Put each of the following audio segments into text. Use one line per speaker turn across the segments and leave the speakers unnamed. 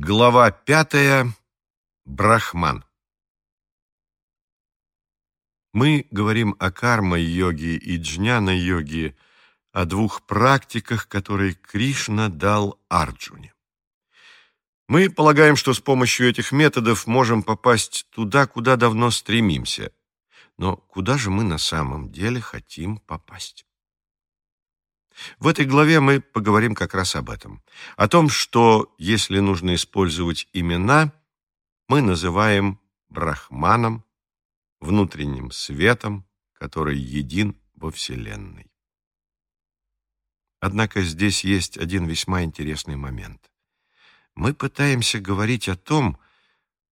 Глава пятая. Брахман. Мы говорим о карма-йоге и джняна-йоге, о двух практиках, которые Кришна дал Арджуне. Мы полагаем, что с помощью этих методов можем попасть туда, куда давно стремимся. Но куда же мы на самом деле хотим попасть? В этой главе мы поговорим как раз об этом. О том, что, если нужно использовать имена, мы называем Брахманом, внутренним светом, который един во Вселенной. Однако здесь есть один весьма интересный момент. Мы пытаемся говорить о том,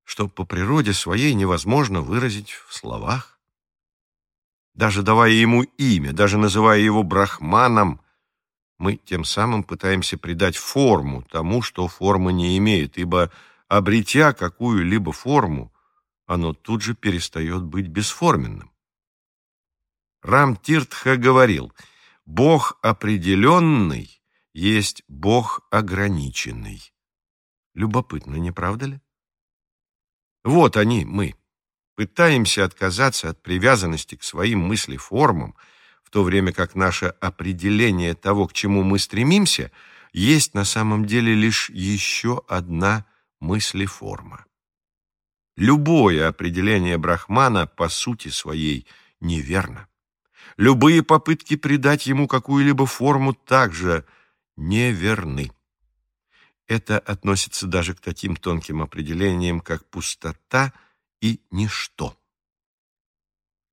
что по природе своей невозможно выразить в словах. Даже давая ему имя, даже называя его Брахманом, мы тем самым пытаемся придать форму тому, что форма не имеет, ибо, обретя какую-либо форму, оно тут же перестает быть бесформенным. Рам Тиртха говорил, «Бог определенный есть Бог ограниченный». Любопытно, не правда ли? Вот они, мы. Пытаемся отказаться от привязанности к своим мыслеформам, в то время как наше определение того, к чему мы стремимся, есть на самом деле лишь еще одна мыслеформа. Любое определение Брахмана по сути своей неверно. Любые попытки придать ему какую-либо форму также неверны. Это относится даже к таким тонким определениям, как пустота и ничто.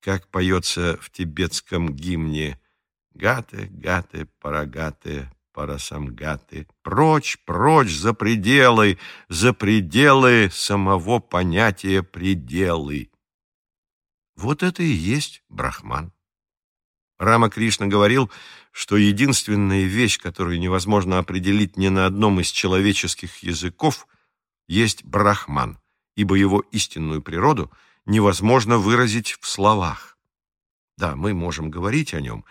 Как поется в тибетском гимне «Гаты, гаты, парагаты, парасамгаты, прочь, прочь, за пределы, за пределы самого понятия пределы». Вот это и есть Брахман. Рама Кришна говорил, что единственная вещь, которую невозможно определить ни на одном из человеческих языков, есть брахман, ибо его истинную природу невозможно выразить в словах. Да, мы можем говорить о нем,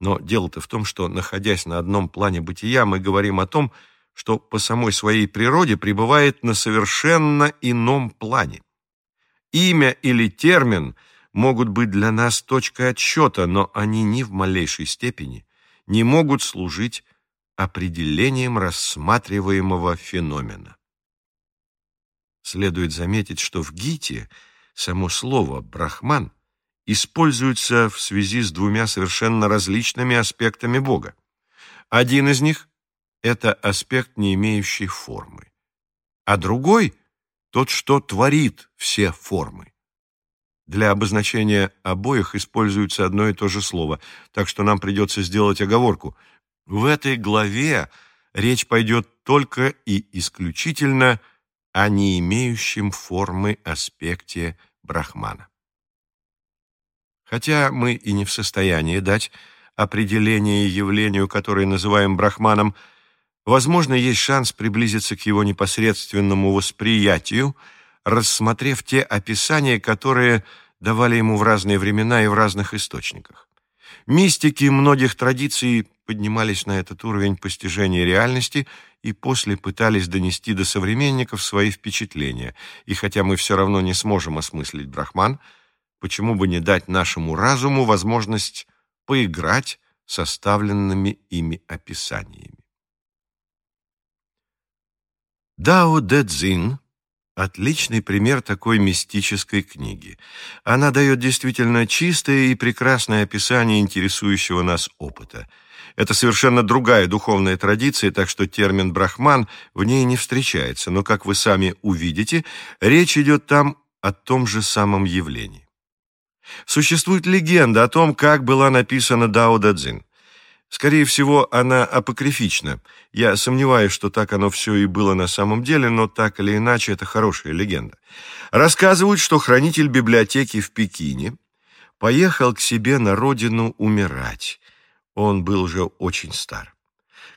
но дело-то в том, что, находясь на одном плане бытия, мы говорим о том, что по самой своей природе пребывает на совершенно ином плане. Имя или термин могут быть для нас точкой отсчета, но они ни в малейшей степени не могут служить определением рассматриваемого феномена. Следует заметить, что в Гите само слово «брахман» используется в связи с двумя совершенно различными аспектами Бога. Один из них — это аспект, не имеющий формы, а другой — тот, что творит все формы. Для обозначения обоих используется одно и то же слово, так что нам придется сделать оговорку. В этой главе речь пойдет только и исключительно о не имеющем формы аспекте Брахмана. Хотя мы и не в состоянии дать определение явлению, которое называем Брахманом, возможно, есть шанс приблизиться к его непосредственному восприятию – рассмотрев те описания, которые давали ему в разные времена и в разных источниках. Мистики многих традиций поднимались на этот уровень постижения реальности и после пытались донести до современников свои впечатления. И хотя мы все равно не сможем осмыслить Брахман, почему бы не дать нашему разуму возможность поиграть составленными ими описаниями. Дао Дэ Цзин Отличный пример такой мистической книги. Она дает действительно чистое и прекрасное описание интересующего нас опыта. Это совершенно другая духовная традиция, так что термин «брахман» в ней не встречается, но, как вы сами увидите, речь идет там о том же самом явлении. Существует легенда о том, как была написана Дао Дадзин. Скорее всего, она апокрифична. Я сомневаюсь, что так оно все и было на самом деле, но так или иначе это хорошая легенда. Рассказывают, что хранитель библиотеки в Пекине поехал к себе на родину умирать. Он был уже очень стар.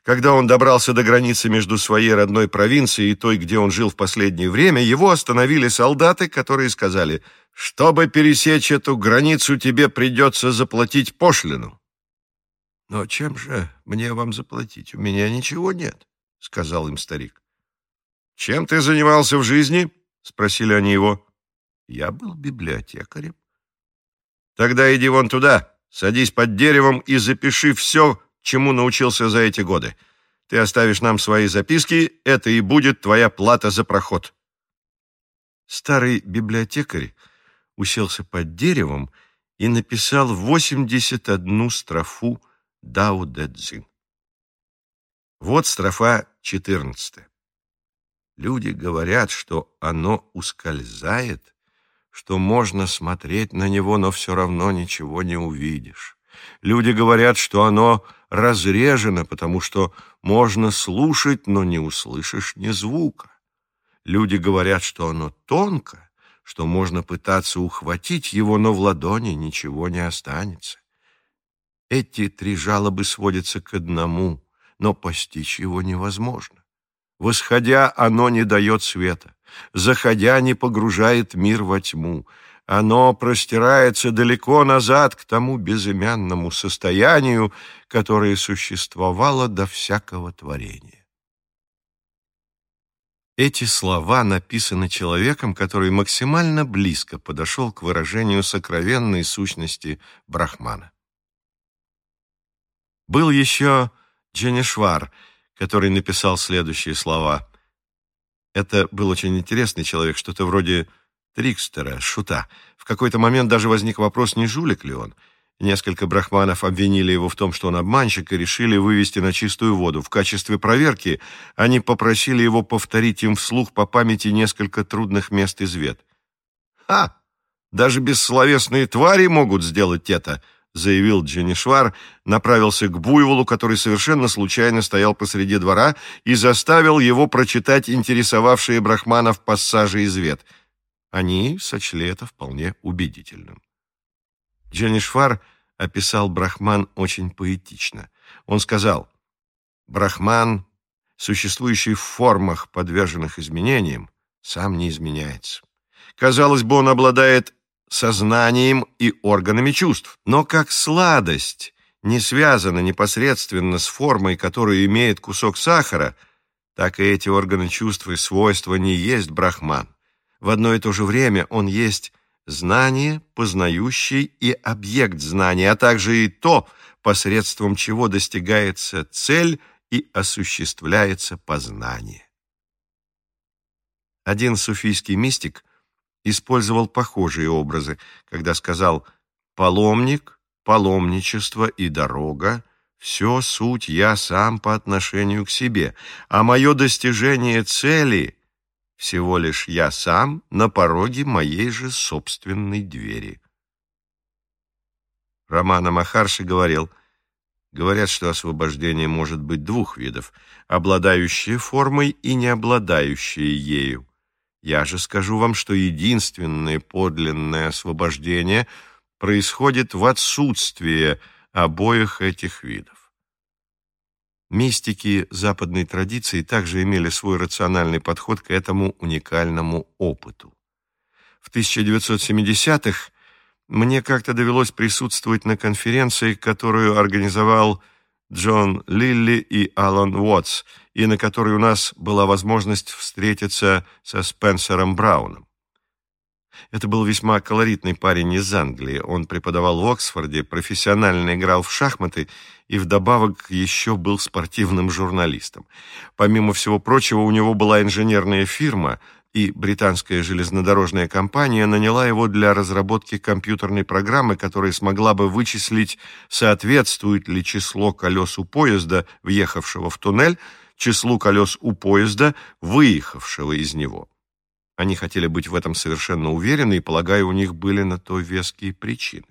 Когда он добрался до границы между своей родной провинцией и той, где он жил в последнее время, его остановили солдаты, которые сказали, «Чтобы пересечь эту границу, тебе придется заплатить пошлину». «Но чем же мне вам заплатить? У меня ничего нет», — сказал им старик. «Чем ты занимался в жизни?» — спросили они его. «Я был библиотекарем». «Тогда иди вон туда, садись под деревом и запиши все, чему научился за эти годы. Ты оставишь нам свои записки, это и будет твоя плата за проход». Старый библиотекарь уселся под деревом и написал 81 строфу Дао Дэ Цзин. Вот строфа 14. Люди говорят, что оно ускользает, что можно смотреть на него, но все равно ничего не увидишь. Люди говорят, что оно разрежено, потому что можно слушать, но не услышишь ни звука. Люди говорят, что оно тонко, что можно пытаться ухватить его, но в ладони ничего не останется. Эти три жалобы сводятся к одному, но постичь его невозможно. Восходя, оно не дает света, заходя, не погружает мир во тьму. Оно простирается далеко назад к тому безымянному состоянию, которое существовало до всякого творения. Эти слова написаны человеком, который максимально близко подошел к выражению сокровенной сущности Брахмана. Был еще Дженешвар, который написал следующие слова. Это был очень интересный человек, что-то вроде трикстера, шута. В какой-то момент даже возник вопрос, не жулик ли он – Несколько брахманов обвинили его в том, что он обманщик, и решили вывести на чистую воду. В качестве проверки они попросили его повторить им вслух по памяти несколько трудных мест из вет. «Ха! Даже бессловесные твари могут сделать это!» Заявил Дженишвар, направился к буйволу, который совершенно случайно стоял посреди двора, и заставил его прочитать интересовавшие брахманов пассажи из вет. Они сочли это вполне убедительным. Джанишвар описал Брахман очень поэтично. Он сказал, «Брахман, существующий в формах, подверженных изменениям, сам не изменяется. Казалось бы, он обладает сознанием и органами чувств, но как сладость не связана непосредственно с формой, которую имеет кусок сахара, так и эти органы чувств и свойства не есть брахман. В одно и то же время он есть знание, познающий и объект знания, а также и то, посредством чего достигается цель и осуществляется познание. Один суфийский мистик использовал похожие образы, когда сказал «паломник, паломничество и дорога — все суть я сам по отношению к себе, а мое достижение цели всего лишь я сам на пороге моей же собственной двери. Романа Махарши говорил, говорят, что освобождение может быть двух видов, обладающее формой и не обладающее ею. Я же скажу вам, что единственное подлинное освобождение происходит в отсутствии обоих этих видов. Мистики западной традиции также имели свой рациональный подход к этому уникальному опыту. В 1970-х мне как-то довелось присутствовать на конференции, которую организовал Джон Лилли и Алан Уотс, и на которой у нас была возможность встретиться со Спенсером Брауном. Это был весьма колоритный парень из Англии. Он преподавал в Оксфорде, профессионально играл в шахматы и вдобавок еще был спортивным журналистом. Помимо всего прочего, у него была инженерная фирма, и британская железнодорожная компания наняла его для разработки компьютерной программы, которая смогла бы вычислить, соответствует ли число колес у поезда, въехавшего в туннель, числу колес у поезда, выехавшего из него. Они хотели быть в этом совершенно уверены, и, полагаю, у них были на то веские причины.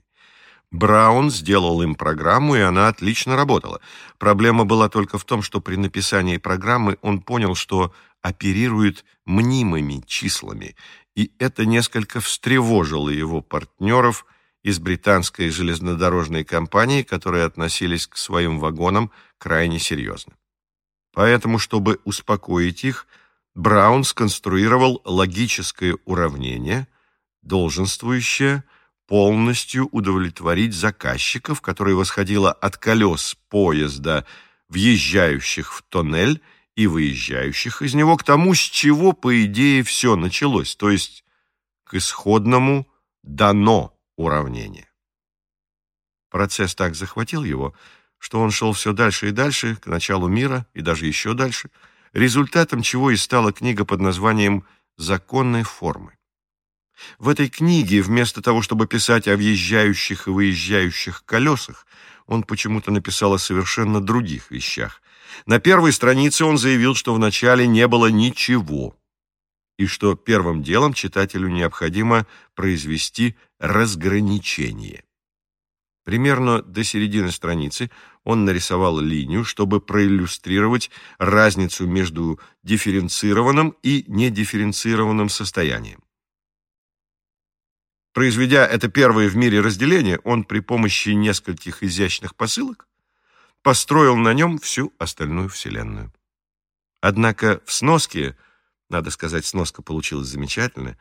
Браун сделал им программу, и она отлично работала. Проблема была только в том, что при написании программы он понял, что оперирует мнимыми числами, и это несколько встревожило его партнеров из британской железнодорожной компании, которые относились к своим вагонам крайне серьезно. Поэтому, чтобы успокоить их, Браун сконструировал логическое уравнение, долженствующее полностью удовлетворить заказчиков, которое восходило от колес поезда, въезжающих в тоннель, и выезжающих из него к тому, с чего, по идее, все началось, то есть к исходному «дано» уравнение. Процесс так захватил его, что он шел все дальше и дальше, к началу мира и даже еще дальше, результатом чего и стала книга под названием «Законной формы». В этой книге, вместо того, чтобы писать о въезжающих и выезжающих колесах, он почему-то написал о совершенно других вещах. На первой странице он заявил, что вначале не было ничего, и что первым делом читателю необходимо произвести разграничение. Примерно до середины страницы он нарисовал линию, чтобы проиллюстрировать разницу между дифференцированным и недифференцированным состоянием. Произведя это первое в мире разделение, он при помощи нескольких изящных посылок построил на нем всю остальную Вселенную. Однако в сноске, надо сказать, сноска получилась замечательная,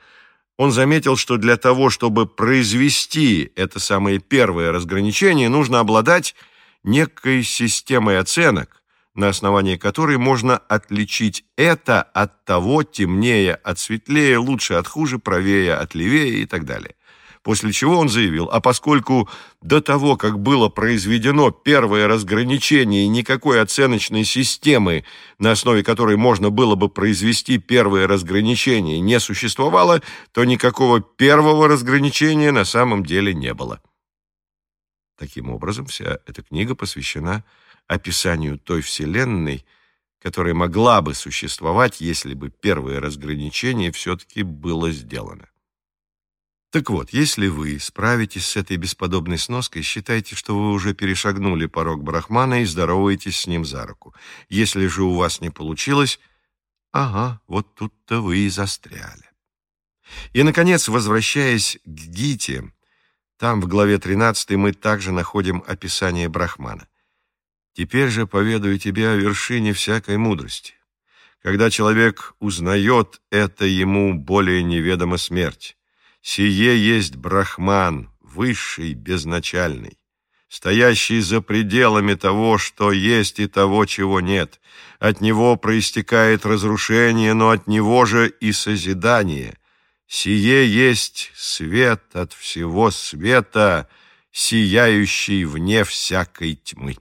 он заметил, что для того, чтобы произвести это самое первое разграничение, нужно обладать некой системой оценок, на основании которой можно отличить это от того, темнее от светлее, лучше от хуже, правее от левее и так далее после чего он заявил, а поскольку до того, как было произведено первое разграничение никакой оценочной системы, на основе которой можно было бы произвести первое разграничение, не существовало, то никакого первого разграничения на самом деле не было. Таким образом, вся эта книга посвящена описанию той Вселенной, которая могла бы существовать, если бы первое разграничение все-таки было сделано. Так вот, если вы справитесь с этой бесподобной сноской, считайте, что вы уже перешагнули порог Брахмана и здороваетесь с ним за руку. Если же у вас не получилось, ага, вот тут-то вы и застряли. И, наконец, возвращаясь к Гите, там в главе 13 мы также находим описание Брахмана. «Теперь же поведаю тебе о вершине всякой мудрости. Когда человек узнает это, ему более неведома смерть. Сие есть Брахман, высший, безначальный, стоящий за пределами того, что есть и того, чего нет. От него проистекает разрушение, но от него же и созидание. Сие есть свет от всего света, сияющий вне всякой тьмы.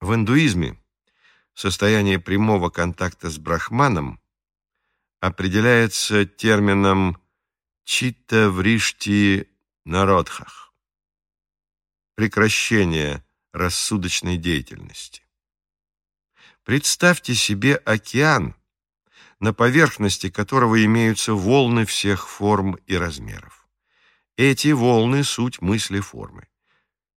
В индуизме состояние прямого контакта с Брахманом определяется термином «чита вришти народхах» – прекращение рассудочной деятельности. Представьте себе океан, на поверхности которого имеются волны всех форм и размеров. Эти волны – суть мысли формы.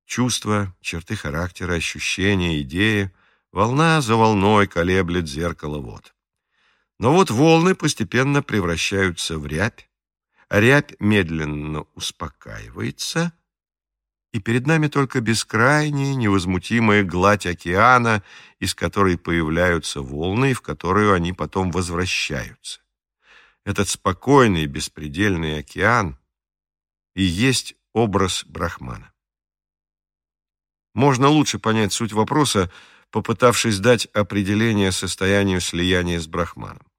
Чувства, черты характера, ощущения, идеи – волна за волной колеблет зеркало вод. Но вот волны постепенно превращаются в рябь, рябь медленно успокаивается, и перед нами только бескрайняя невозмутимая гладь океана, из которой появляются волны, и в которую они потом возвращаются. Этот спокойный беспредельный океан и есть образ Брахмана. Можно лучше понять суть вопроса, попытавшись дать определение состоянию слияния с Брахманом.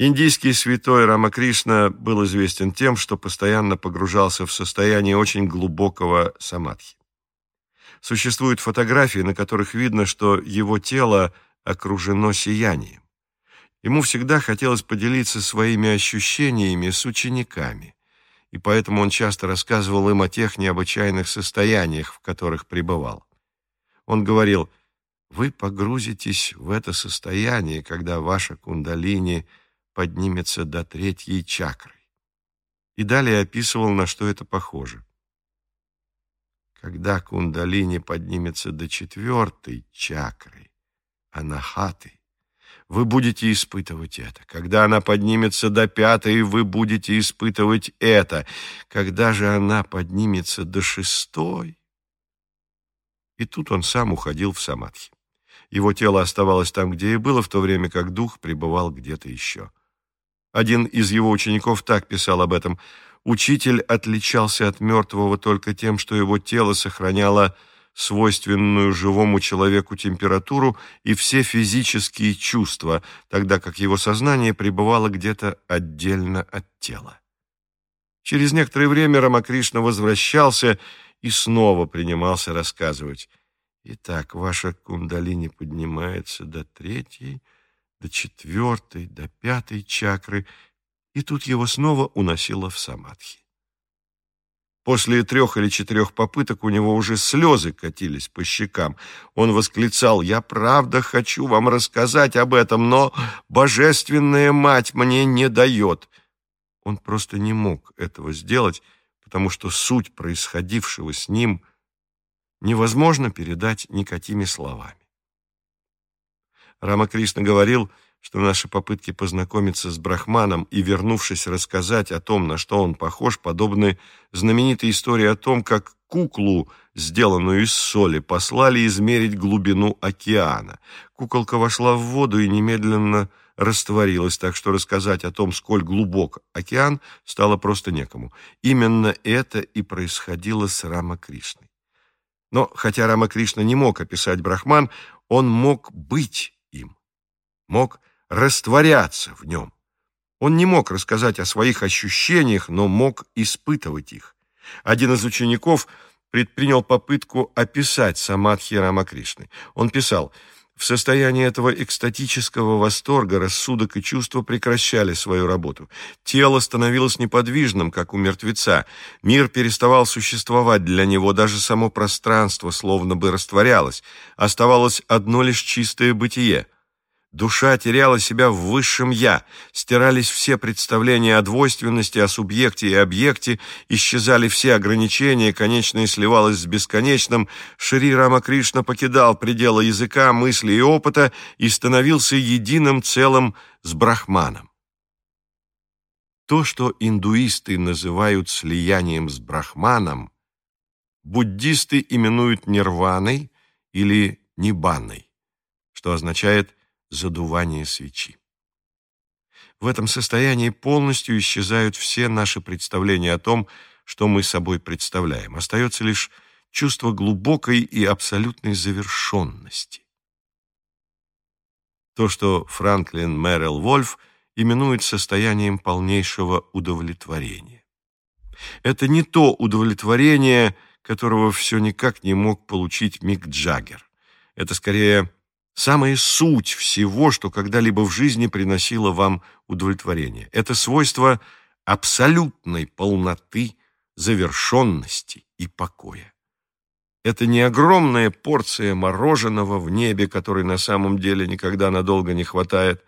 Индийский святой Рамакришна был известен тем, что постоянно погружался в состояние очень глубокого самадхи. Существуют фотографии, на которых видно, что его тело окружено сиянием. Ему всегда хотелось поделиться своими ощущениями с учениками, и поэтому он часто рассказывал им о тех необычайных состояниях, в которых пребывал. Он говорил, «Вы погрузитесь в это состояние, когда ваша кундалини – поднимется до третьей чакры. И далее описывал, на что это похоже. Когда кундалини поднимется до четвертой чакры, анахаты, вы будете испытывать это. Когда она поднимется до пятой, вы будете испытывать это. Когда же она поднимется до шестой... И тут он сам уходил в самадхи. Его тело оставалось там, где и было, в то время как дух пребывал где-то еще. Один из его учеников так писал об этом. Учитель отличался от мертвого только тем, что его тело сохраняло свойственную живому человеку температуру и все физические чувства, тогда как его сознание пребывало где-то отдельно от тела. Через некоторое время Рамакришна возвращался и снова принимался рассказывать. Итак, ваша кундалини поднимается до третьей, до четвертой, до пятой чакры, и тут его снова уносило в самадхи. После трех или четырех попыток у него уже слезы катились по щекам. Он восклицал, «Я правда хочу вам рассказать об этом, но Божественная Мать мне не дает». Он просто не мог этого сделать, потому что суть происходившего с ним невозможно передать никакими словами. Рамакришна говорил, что наши попытки познакомиться с Брахманом и, вернувшись, рассказать о том, на что он похож, подобны знаменитой истории о том, как куклу, сделанную из соли, послали измерить глубину океана. Куколка вошла в воду и немедленно растворилась, так что рассказать о том, сколь глубок океан, стало просто некому. Именно это и происходило с Рамакришной. Но хотя Рамакришна не мог описать Брахман, он мог быть мог растворяться в нем. Он не мог рассказать о своих ощущениях, но мог испытывать их. Один из учеников предпринял попытку описать самадхи Рамакришны. Он писал – в состоянии этого экстатического восторга рассудок и чувства прекращали свою работу. Тело становилось неподвижным, как у мертвеца. Мир переставал существовать для него, даже само пространство словно бы растворялось. Оставалось одно лишь чистое бытие — Душа теряла себя в высшем «я», стирались все представления о двойственности, о субъекте и объекте, исчезали все ограничения, конечное сливалось с бесконечным, Шри Рамакришна покидал пределы языка, мысли и опыта и становился единым целым с Брахманом. То, что индуисты называют слиянием с Брахманом, буддисты именуют нирваной или ниббаной, что означает задувание свечи. В этом состоянии полностью исчезают все наши представления о том, что мы собой представляем. Остается лишь чувство глубокой и абсолютной завершенности. То, что Франклин Мэрил Вольф именует состоянием полнейшего удовлетворения. Это не то удовлетворение, которого все никак не мог получить Мик Джаггер. Это скорее самая суть всего, что когда-либо в жизни приносило вам удовлетворение. Это свойство абсолютной полноты, завершенности и покоя. Это не огромная порция мороженого в небе, которой на самом деле никогда надолго не хватает.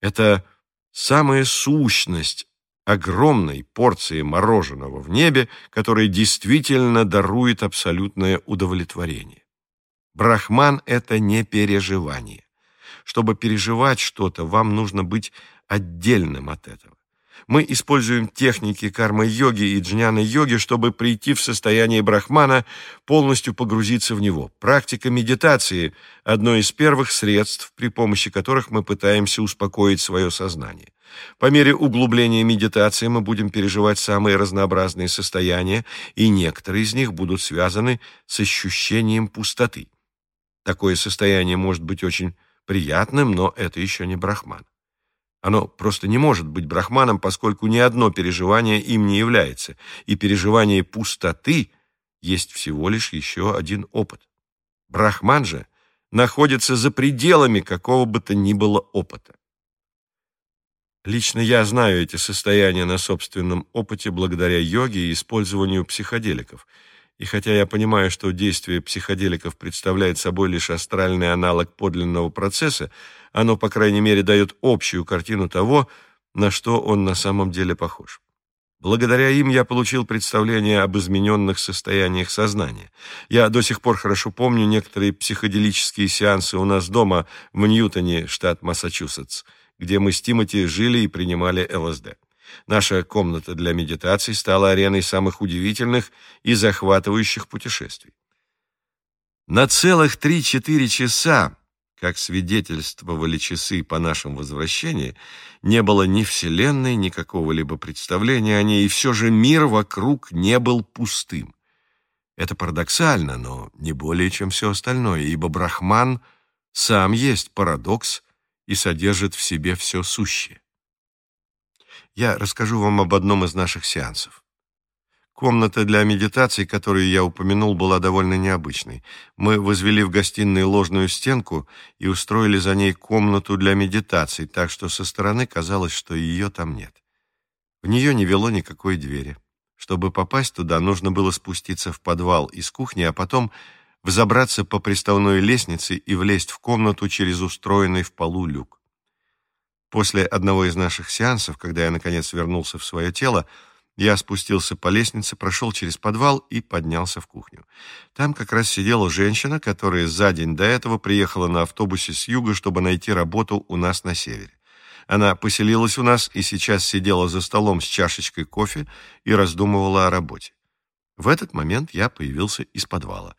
Это самая сущность огромной порции мороженого в небе, которая действительно дарует абсолютное удовлетворение. Брахман — это не переживание. Чтобы переживать что-то, вам нужно быть отдельным от этого. Мы используем техники кармы-йоги и джняны-йоги, чтобы прийти в состояние брахмана, полностью погрузиться в него. Практика медитации – одно из первых средств, при помощи которых мы пытаемся успокоить свое сознание. По мере углубления медитации мы будем переживать самые разнообразные состояния, и некоторые из них будут связаны с ощущением пустоты. Такое состояние может быть очень приятным, но это еще не брахман. Оно просто не может быть брахманом, поскольку ни одно переживание им не является, и переживание пустоты есть всего лишь еще один опыт. Брахман же находится за пределами какого бы то ни было опыта. Лично я знаю эти состояния на собственном опыте благодаря йоге и использованию психоделиков – и хотя я понимаю, что действие психоделиков представляет собой лишь астральный аналог подлинного процесса, оно, по крайней мере, дает общую картину того, на что он на самом деле похож. Благодаря им я получил представление об измененных состояниях сознания. Я до сих пор хорошо помню некоторые психоделические сеансы у нас дома в Ньютоне, штат Массачусетс, где мы с Тимоти жили и принимали ЛСД. Наша комната для медитаций стала ареной самых удивительных и захватывающих путешествий. На целых три-четыре часа, как свидетельствовали часы по нашему возвращении, не было ни Вселенной, ни какого-либо представления о ней, и все же мир вокруг не был пустым. Это парадоксально, но не более, чем все остальное, ибо Брахман сам есть парадокс и содержит в себе все сущее. Я расскажу вам об одном из наших сеансов. Комната для медитации, которую я упомянул, была довольно необычной. Мы возвели в гостиной ложную стенку и устроили за ней комнату для медитации, так что со стороны казалось, что ее там нет. В нее не вело никакой двери. Чтобы попасть туда, нужно было спуститься в подвал из кухни, а потом взобраться по приставной лестнице и влезть в комнату через устроенный в полу люк. После одного из наших сеансов, когда я, наконец, вернулся в свое тело, я спустился по лестнице, прошел через подвал и поднялся в кухню. Там как раз сидела женщина, которая за день до этого приехала на автобусе с юга, чтобы найти работу у нас на севере. Она поселилась у нас и сейчас сидела за столом с чашечкой кофе и раздумывала о работе. В этот момент я появился из подвала.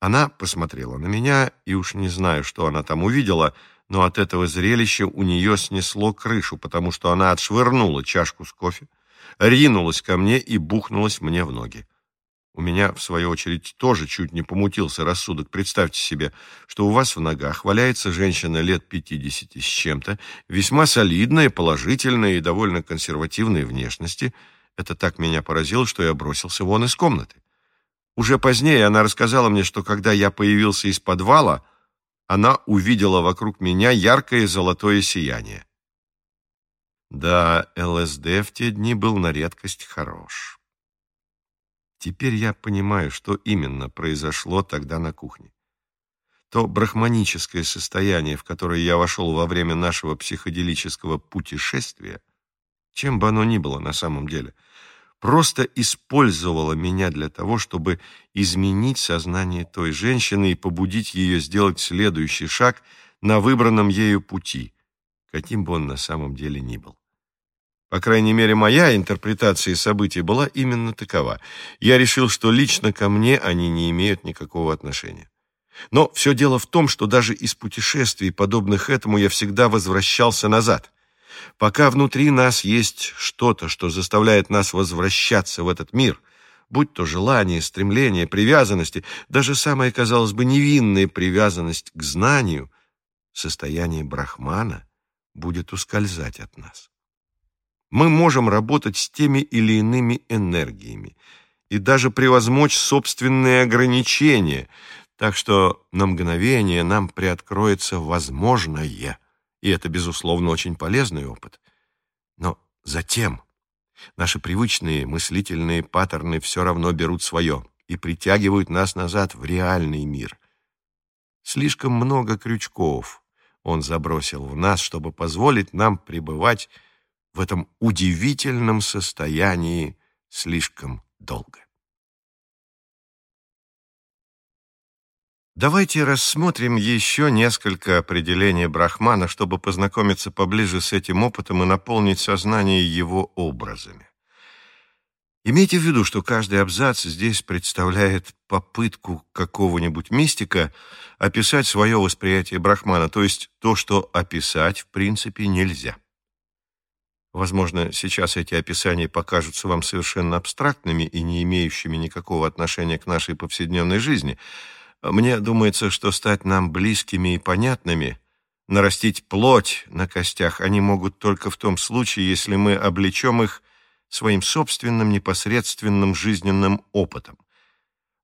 Она посмотрела на меня, и уж не знаю, что она там увидела, но от этого зрелища у нее снесло крышу, потому что она отшвырнула чашку с кофе, ринулась ко мне и бухнулась мне в ноги. У меня, в свою очередь, тоже чуть не помутился рассудок. Представьте себе, что у вас в ногах валяется женщина лет пятидесяти с чем-то, весьма солидная, положительная и довольно консервативной внешности. Это так меня поразило, что я бросился вон из комнаты. Уже позднее она рассказала мне, что когда я появился из подвала, она увидела вокруг меня яркое золотое сияние. Да, ЛСД в те дни был на редкость хорош. Теперь я понимаю, что именно произошло тогда на кухне. То брахманическое состояние, в которое я вошел во время нашего психоделического путешествия, чем бы оно ни было на самом деле, просто использовало меня для того, чтобы изменить сознание той женщины и побудить ее сделать следующий шаг на выбранном ею пути, каким бы он на самом деле ни был. По крайней мере, моя интерпретация событий была именно такова. Я решил, что лично ко мне они не имеют никакого отношения. Но все дело в том, что даже из путешествий, подобных этому, я всегда возвращался назад. Пока внутри нас есть что-то, что заставляет нас возвращаться в этот мир, будь то желание, стремление, привязанности, даже самая, казалось бы, невинная привязанность к знанию, состояние брахмана будет ускользать от нас. Мы можем работать с теми или иными энергиями и даже превозмочь собственные ограничения, так что на мгновение нам приоткроется возможное, и это, безусловно, очень полезный опыт. Но затем наши привычные мыслительные паттерны все равно берут свое и притягивают нас назад в реальный мир. Слишком много крючков он забросил в нас, чтобы позволить нам пребывать в этом удивительном состоянии слишком долго. Давайте рассмотрим еще несколько определений Брахмана, чтобы познакомиться поближе с этим опытом и наполнить сознание его образами. Имейте в виду, что каждый абзац здесь представляет попытку какого-нибудь мистика описать свое восприятие Брахмана, то есть то, что описать в принципе нельзя. Возможно, сейчас эти описания покажутся вам совершенно абстрактными и не имеющими никакого отношения к нашей повседневной жизни. Мне думается, что стать нам близкими и понятными, нарастить плоть на костях они могут только в том случае, если мы облечем их своим собственным непосредственным жизненным опытом.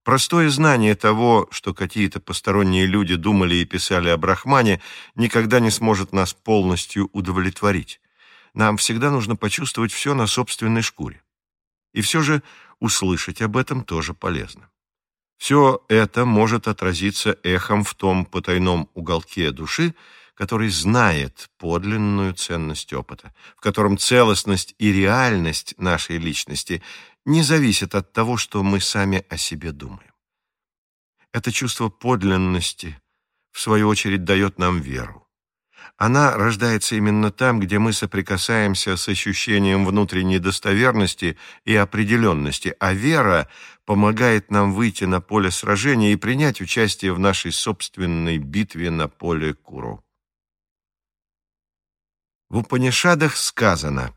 Простое знание того, что какие-то посторонние люди думали и писали о Брахмане, никогда не сможет нас полностью удовлетворить. Нам всегда нужно почувствовать все на собственной шкуре. И все же услышать об этом тоже полезно. Все это может отразиться эхом в том потайном уголке души, который знает подлинную ценность опыта, в котором целостность и реальность нашей личности не зависят от того, что мы сами о себе думаем. Это чувство подлинности, в свою очередь, дает нам веру. Она рождается именно там, где мы соприкасаемся с ощущением внутренней достоверности и определенности, а вера помогает нам выйти на поле сражения и принять участие в нашей собственной битве на поле Куру. В Упанишадах сказано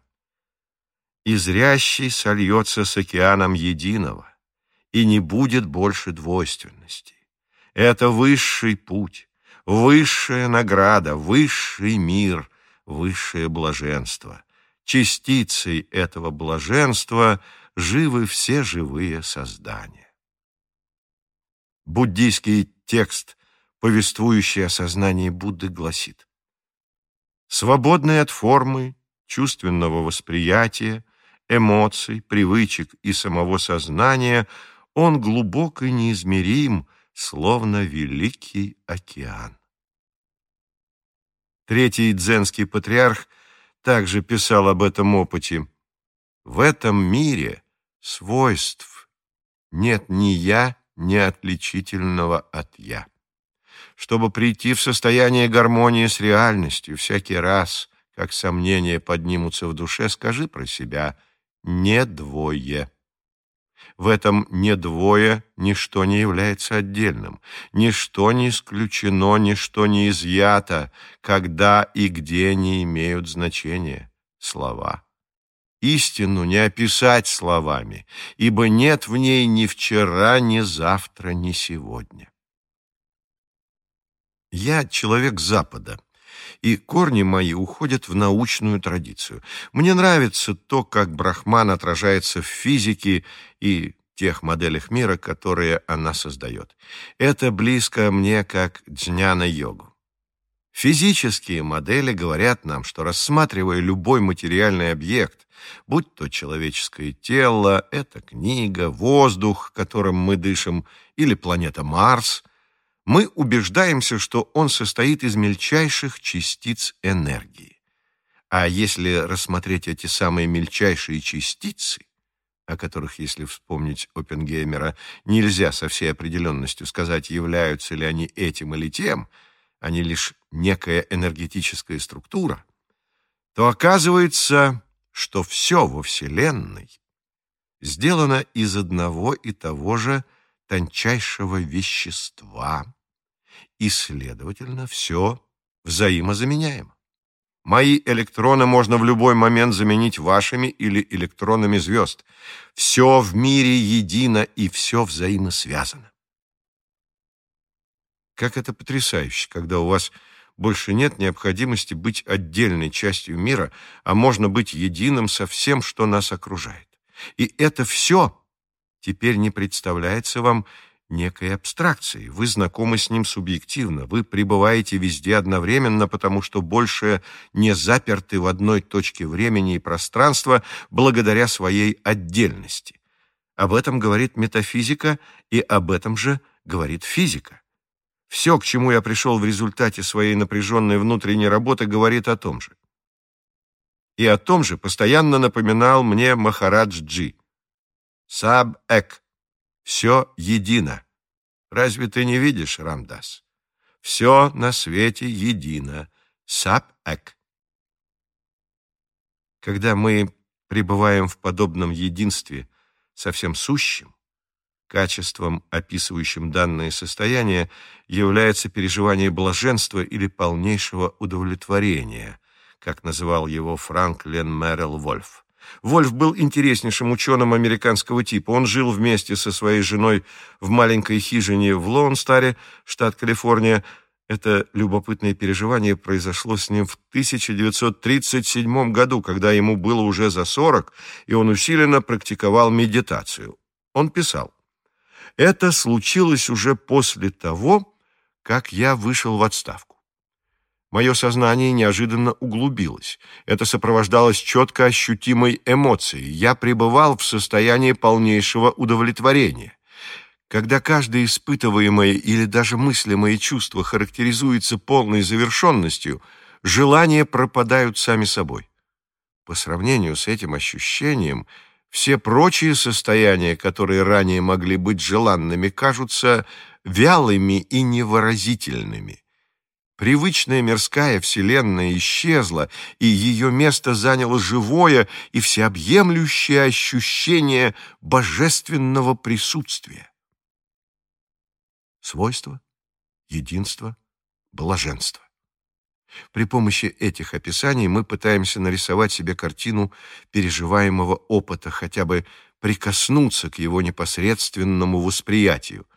«И зрящий сольется с океаном единого, и не будет больше двойственности. Это высший путь, высшая награда, высший мир, высшее блаженство. Частицей этого блаженства живы все живые создания. Буддийский текст, повествующий о сознании Будды, гласит «Свободный от формы, чувственного восприятия, эмоций, привычек и самого сознания, он глубок и неизмерим, словно великий океан. Третий дзенский патриарх также писал об этом опыте. В этом мире свойств нет ни «я», ни отличительного от «я». Чтобы прийти в состояние гармонии с реальностью всякий раз, как сомнения поднимутся в душе, скажи про себя «не двое». В этом не двое ничто не является отдельным, ничто не исключено, ничто не изъято, когда и где не имеют значения слова. Истину не описать словами, ибо нет в ней ни вчера, ни завтра, ни сегодня. Я человек Запада, и корни мои уходят в научную традицию. Мне нравится то, как Брахман отражается в физике и тех моделях мира, которые она создает. Это близко мне как джняна-йогу. Физические модели говорят нам, что рассматривая любой материальный объект, будь то человеческое тело, это книга, воздух, которым мы дышим, или планета Марс – мы убеждаемся, что он состоит из мельчайших частиц энергии. А если рассмотреть эти самые мельчайшие частицы, о которых, если вспомнить Оппенгеймера, нельзя со всей определенностью сказать, являются ли они этим или тем, они лишь некая энергетическая структура, то оказывается, что все во Вселенной сделано из одного и того же тончайшего вещества, и, следовательно, все взаимозаменяемо. Мои электроны можно в любой момент заменить вашими или электронами звезд. Все в мире едино и все взаимосвязано. Как это потрясающе, когда у вас больше нет необходимости быть отдельной частью мира, а можно быть единым со всем, что нас окружает. И это все теперь не представляется вам некой абстракцией. Вы знакомы с ним субъективно, вы пребываете везде одновременно, потому что больше не заперты в одной точке времени и пространства благодаря своей отдельности. Об этом говорит метафизика, и об этом же говорит физика. Все, к чему я пришел в результате своей напряженной внутренней работы, говорит о том же. И о том же постоянно напоминал мне Махарадж Джи. Саб-эк все едино. Разве ты не видишь, Рамдас? Все на свете едино. Сап-эк. Когда мы пребываем в подобном единстве со всем сущим, качеством, описывающим данное состояние, является переживание блаженства или полнейшего удовлетворения, как называл его Франклин Мэрил Вольф. Вольф был интереснейшим ученым американского типа. Он жил вместе со своей женой в маленькой хижине в Лоунстаре, штат Калифорния. Это любопытное переживание произошло с ним в 1937 году, когда ему было уже за 40, и он усиленно практиковал медитацию. Он писал, «Это случилось уже после того, как я вышел в отставку. Мое сознание неожиданно углубилось. Это сопровождалось четко ощутимой эмоцией. Я пребывал в состоянии полнейшего удовлетворения. Когда каждое испытываемое или даже мыслимое чувство характеризуется полной завершенностью, желания пропадают сами собой. По сравнению с этим ощущением, все прочие состояния, которые ранее могли быть желанными, кажутся вялыми и невыразительными. Привычная мирская вселенная исчезла, и ее место заняло живое и всеобъемлющее ощущение божественного присутствия. Свойство, единство, блаженство. При помощи этих описаний мы пытаемся нарисовать себе картину переживаемого опыта, хотя бы прикоснуться к его непосредственному восприятию.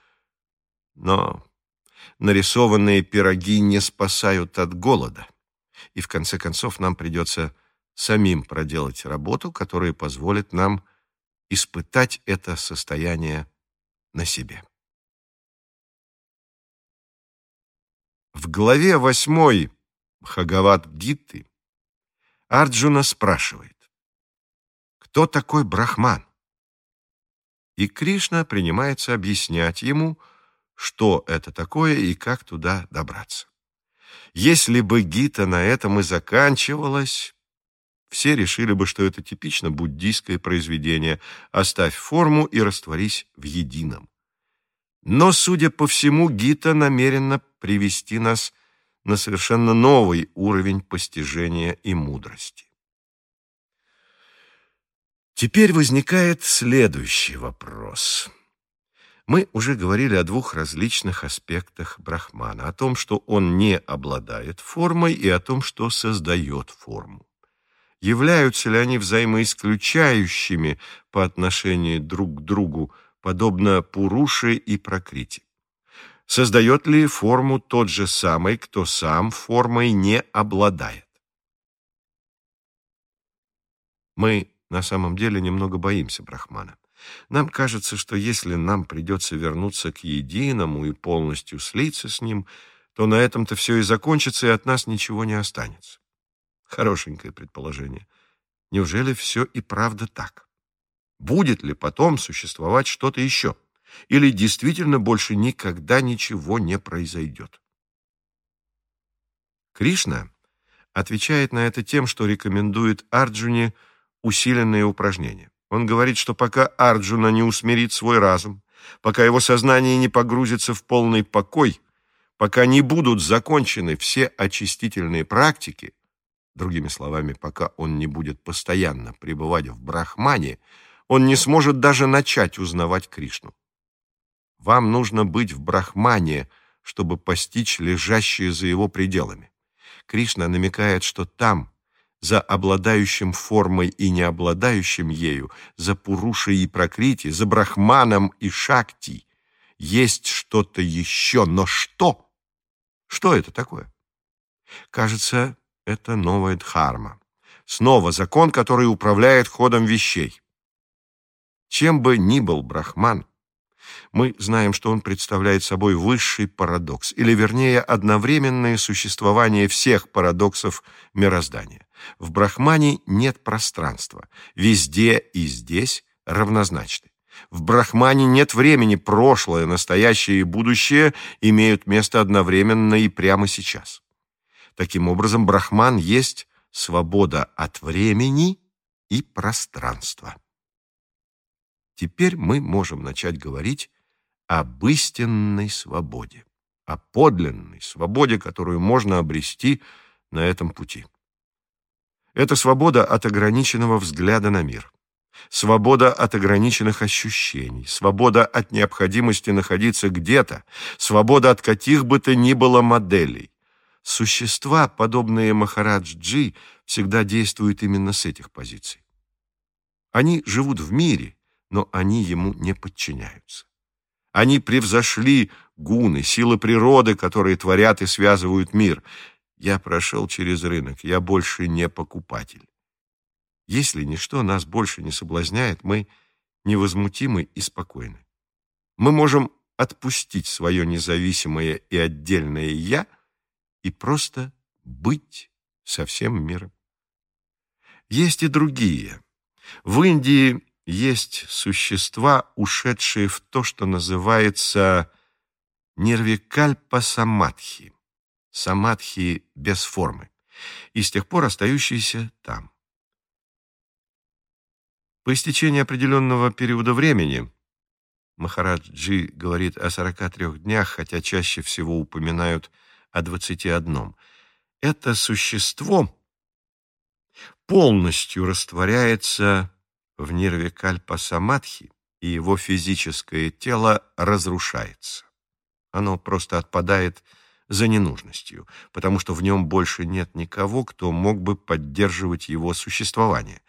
Но нарисованные пироги не спасают от голода, и в конце концов нам придется самим проделать работу, которая позволит нам испытать это состояние на себе. В главе восьмой Бхагават-гитты Арджуна спрашивает, кто такой Брахман? И Кришна принимается объяснять ему, что это такое и как туда добраться. Если бы Гита на этом и заканчивалась, все решили бы, что это типично буддийское произведение «Оставь форму и растворись в едином». Но, судя по всему, Гита намерена привести нас на совершенно новый уровень постижения и мудрости. Теперь возникает следующий вопрос. Мы уже говорили о двух различных аспектах Брахмана, о том, что он не обладает формой, и о том, что создает форму. Являются ли они взаимоисключающими по отношению друг к другу, подобно Пуруше и Прокрити? Создает ли форму тот же самый, кто сам формой не обладает? Мы на самом деле немного боимся Брахмана. Нам кажется, что если нам придется вернуться к единому и полностью слиться с ним, то на этом-то все и закончится, и от нас ничего не останется. Хорошенькое предположение. Неужели все и правда так? Будет ли потом существовать что-то еще? Или действительно больше никогда ничего не произойдет? Кришна отвечает на это тем, что рекомендует Арджуне усиленные упражнения. Он говорит, что пока Арджуна не усмирит свой разум, пока его сознание не погрузится в полный покой, пока не будут закончены все очистительные практики, другими словами, пока он не будет постоянно пребывать в брахмане, он не сможет даже начать узнавать Кришну. Вам нужно быть в брахмане, чтобы постичь лежащее за его пределами. Кришна намекает, что там, за обладающим формой и не обладающим ею, за Пурушей и Прокрити, за Брахманом и Шакти. Есть что-то еще, но что? Что это такое? Кажется, это новая дхарма. Снова закон, который управляет ходом вещей. Чем бы ни был Брахман, мы знаем, что он представляет собой высший парадокс, или, вернее, одновременное существование всех парадоксов мироздания. В Брахмане нет пространства. Везде и здесь равнозначны. В Брахмане нет времени, прошлое, настоящее и будущее имеют место одновременно и прямо сейчас. Таким образом, Брахман есть свобода от времени и пространства. Теперь мы можем начать говорить об истинной свободе, о подлинной свободе, которую можно обрести на этом пути. Это свобода от ограниченного взгляда на мир, свобода от ограниченных ощущений, свобода от необходимости находиться где-то, свобода от каких бы то ни было моделей. Существа, подобные Махарадж-Джи, всегда действуют именно с этих позиций. Они живут в мире, но они ему не подчиняются. Они превзошли гуны, силы природы, которые творят и связывают мир. Я прошел через рынок, я больше не покупатель. Если ничто нас больше не соблазняет, мы невозмутимы и спокойны. Мы можем отпустить свое независимое и отдельное «я» и просто быть со всем миром. Есть и другие. В Индии есть существа, ушедшие в то, что называется нервикальпа самадхи, самадхи без формы, и с тех пор остающиеся там. По истечении определенного периода времени, Махараджи говорит о 43 днях, хотя чаще всего упоминают о 21, это существо полностью растворяется в нирвикальпа самадхи, и его физическое тело разрушается. Оно просто отпадает за ненужностью, потому что в нем больше нет никого, кто мог бы поддерживать его существование.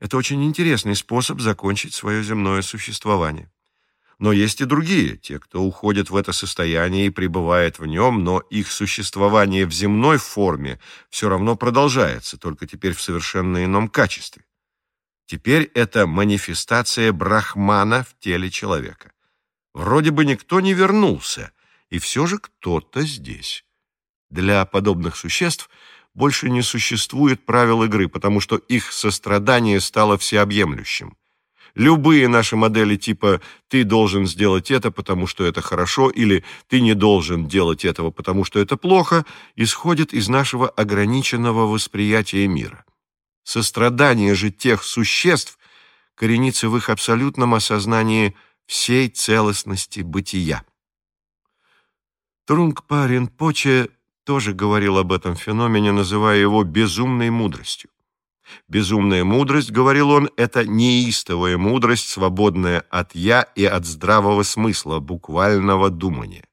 Это очень интересный способ закончить свое земное существование. Но есть и другие, те, кто уходит в это состояние и пребывает в нем, но их существование в земной форме все равно продолжается, только теперь в совершенно ином качестве. Теперь это манифестация брахмана в теле человека. Вроде бы никто не вернулся, и все же кто-то здесь. Для подобных существ больше не существует правил игры, потому что их сострадание стало всеобъемлющим. Любые наши модели типа «ты должен сделать это, потому что это хорошо» или «ты не должен делать этого, потому что это плохо» исходят из нашего ограниченного восприятия мира. Сострадание же тех существ коренится в их абсолютном осознании всей целостности бытия. Трунгпа Ринпоче тоже говорил об этом феномене, называя его безумной мудростью. Безумная мудрость, говорил он, это неистовая мудрость, свободная от «я» и от здравого смысла, буквального думания.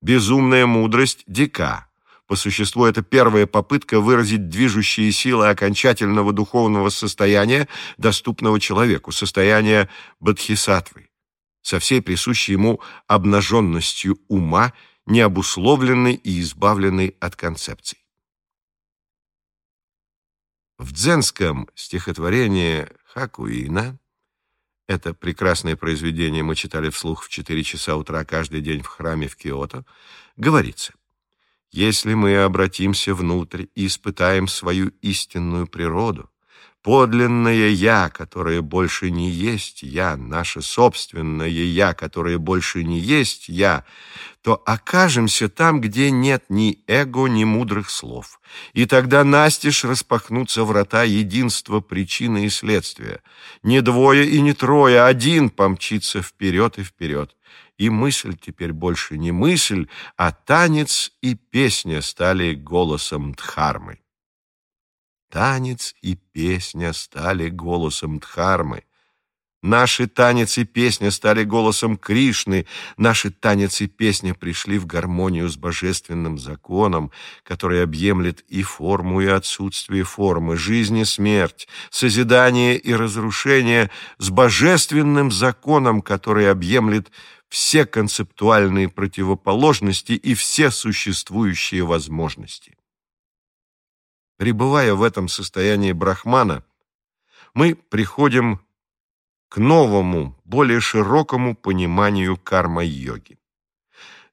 Безумная мудрость дика. По существу это первая попытка выразить движущие силы окончательного духовного состояния, доступного человеку, состояния бодхисаттвы, со всей присущей ему обнаженностью ума, необусловленной и избавленной от концепций. В дзенском стихотворении Хакуина это прекрасное произведение мы читали вслух в 4 часа утра каждый день в храме в Киото, говорится, «Если мы обратимся внутрь и испытаем свою истинную природу, подлинное «я», которое больше не есть «я», наше собственное «я», которое больше не есть «я», то окажемся там, где нет ни эго, ни мудрых слов. И тогда настежь распахнутся врата единства причины и следствия. Не двое и не трое, один помчится вперед и вперед. И мысль теперь больше не мысль, а танец и песня стали голосом Дхармы. Танец и песня стали голосом Дхармы. Наши танец и песня стали голосом Кришны, наши танец и песня пришли в гармонию с божественным законом, который объемлет и форму, и отсутствие формы, жизнь и смерть, созидание и разрушение, с божественным законом, который объемлет все концептуальные противоположности и все существующие возможности. Пребывая в этом состоянии брахмана, мы приходим к новому, более широкому пониманию карма-йоги.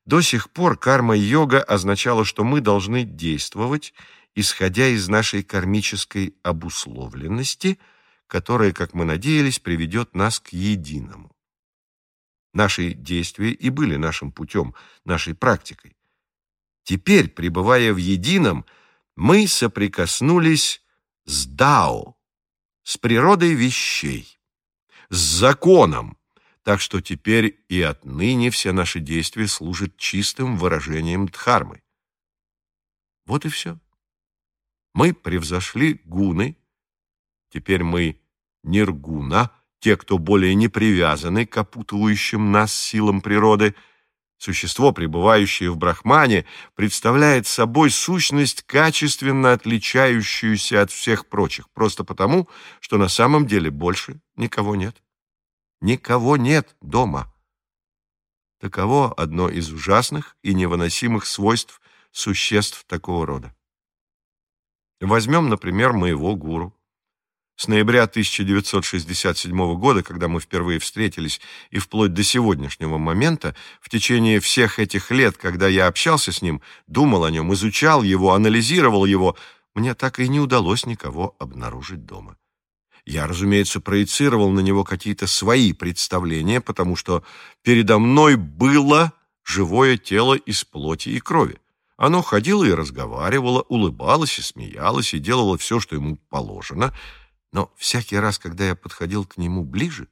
До сих пор карма-йога означала, что мы должны действовать, исходя из нашей кармической обусловленности, которая, как мы надеялись, приведет нас к единому. Наши действия и были нашим путем, нашей практикой. Теперь, пребывая в едином, мы соприкоснулись с Дао, с природой вещей, с законом, так что теперь и отныне все наши действия служат чистым выражением Дхармы. Вот и все. Мы превзошли гуны, теперь мы ниргуна, те, кто более не привязаны к опутывающим нас силам природы – Существо, пребывающее в брахмане, представляет собой сущность, качественно отличающуюся от всех прочих, просто потому, что на самом деле больше никого нет. Никого нет дома. Таково одно из ужасных и невыносимых свойств существ такого рода. Возьмем, например, моего гуру. С ноября 1967 года, когда мы впервые встретились, и вплоть до сегодняшнего момента, в течение всех этих лет, когда я общался с ним, думал о нем, изучал его, анализировал его, мне так и не удалось никого обнаружить дома. Я, разумеется, проецировал на него какие-то свои представления, потому что передо мной было живое тело из плоти и крови. Оно ходило и разговаривало, улыбалось и смеялось, и делало все, что ему положено — но всякий раз, когда я подходил к нему ближе,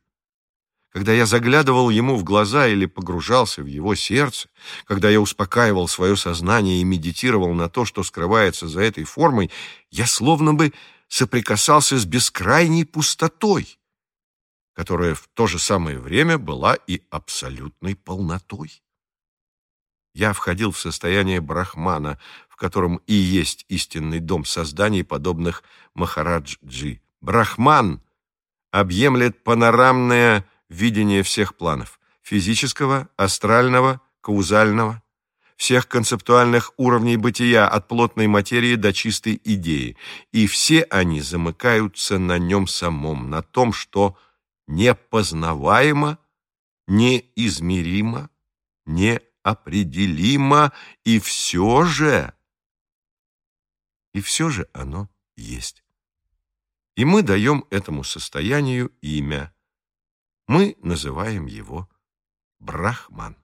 когда я заглядывал ему в глаза или погружался в его сердце, когда я успокаивал свое сознание и медитировал на то, что скрывается за этой формой, я словно бы соприкасался с бескрайней пустотой, которая в то же самое время была и абсолютной полнотой. Я входил в состояние брахмана, в котором и есть истинный дом созданий, подобных Махараджи Брахман объемлет панорамное видение всех планов – физического, астрального, каузального, всех концептуальных уровней бытия от плотной материи до чистой идеи, и все они замыкаются на нем самом, на том, что непознаваемо, неизмеримо, неопределимо, и все же, и все же оно есть. И мы даем этому состоянию имя. Мы называем его Брахман.